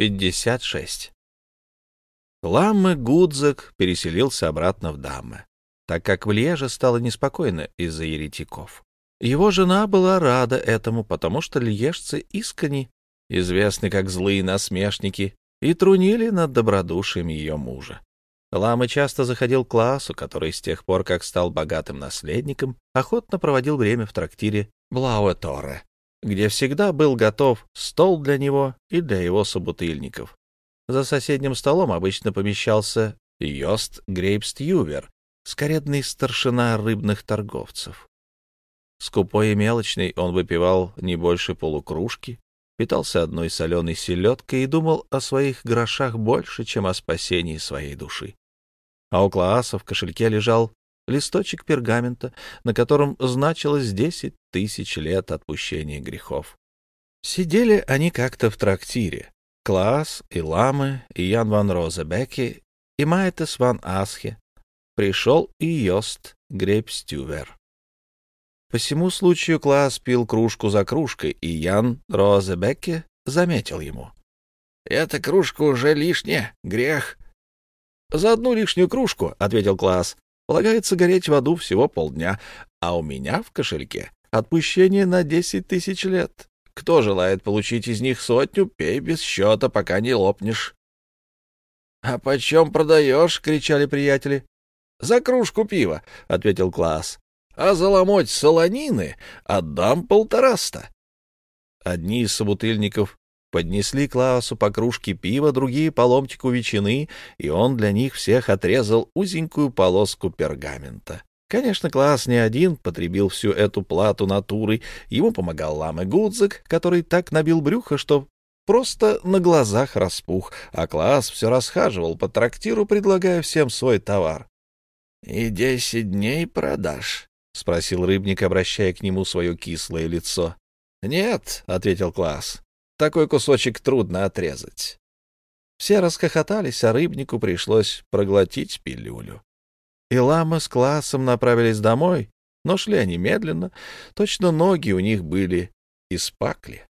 56. Ламмы Гудзак переселился обратно в Дамме, так как в Льеже стало неспокойно из-за еретиков. Его жена была рада этому, потому что льежцы искренни, известны как злые насмешники, и трунили над добродушием ее мужа. Лама часто заходил к классу, который с тех пор, как стал богатым наследником, охотно проводил время в трактире Блауэторе, где всегда был готов стол для него и для его собутыльников. За соседним столом обычно помещался Йост Грейпстювер, скоредный старшина рыбных торговцев. Скупой и мелочный он выпивал не больше полукружки, питался одной соленой селедкой и думал о своих грошах больше, чем о спасении своей души. А у Клааса в кошельке лежал листочек пергамента, на котором значилось десять тысяч лет отпущения грехов. Сидели они как-то в трактире. Клаас и Ламы, и Ян ван Розебеке, и Майтес ван Асхе. Пришел и Йост Грейпстювер. По всему случаю Клаас пил кружку за кружкой, и Ян Розебеке заметил ему. — Эта кружка уже лишняя, грех. — За одну лишнюю кружку, — ответил Клаас, — полагается гореть в аду всего полдня, а у меня в кошельке отпущение на десять тысяч лет. Кто желает получить из них сотню, пей без счета, пока не лопнешь. — А почем продаешь? — кричали приятели. — За кружку пива, — ответил Клаас а заломоть солонины отдам полтораста. Одни из собутыльников поднесли Клаусу по кружке пива, другие — по ломтику ветчины, и он для них всех отрезал узенькую полоску пергамента. Конечно, Класс не один потребил всю эту плату натурой. Ему помогал Ламы Гудзак, который так набил брюхо, что просто на глазах распух, а Класс все расхаживал по трактиру, предлагая всем свой товар. — И десять дней продашь, — спросил рыбник, обращая к нему свое кислое лицо. — Нет, — ответил Класс, — такой кусочек трудно отрезать. Все расхохотались, а рыбнику пришлось проглотить пилюлю. И лама с Классом направились домой, но шли они медленно, точно ноги у них были из пакли.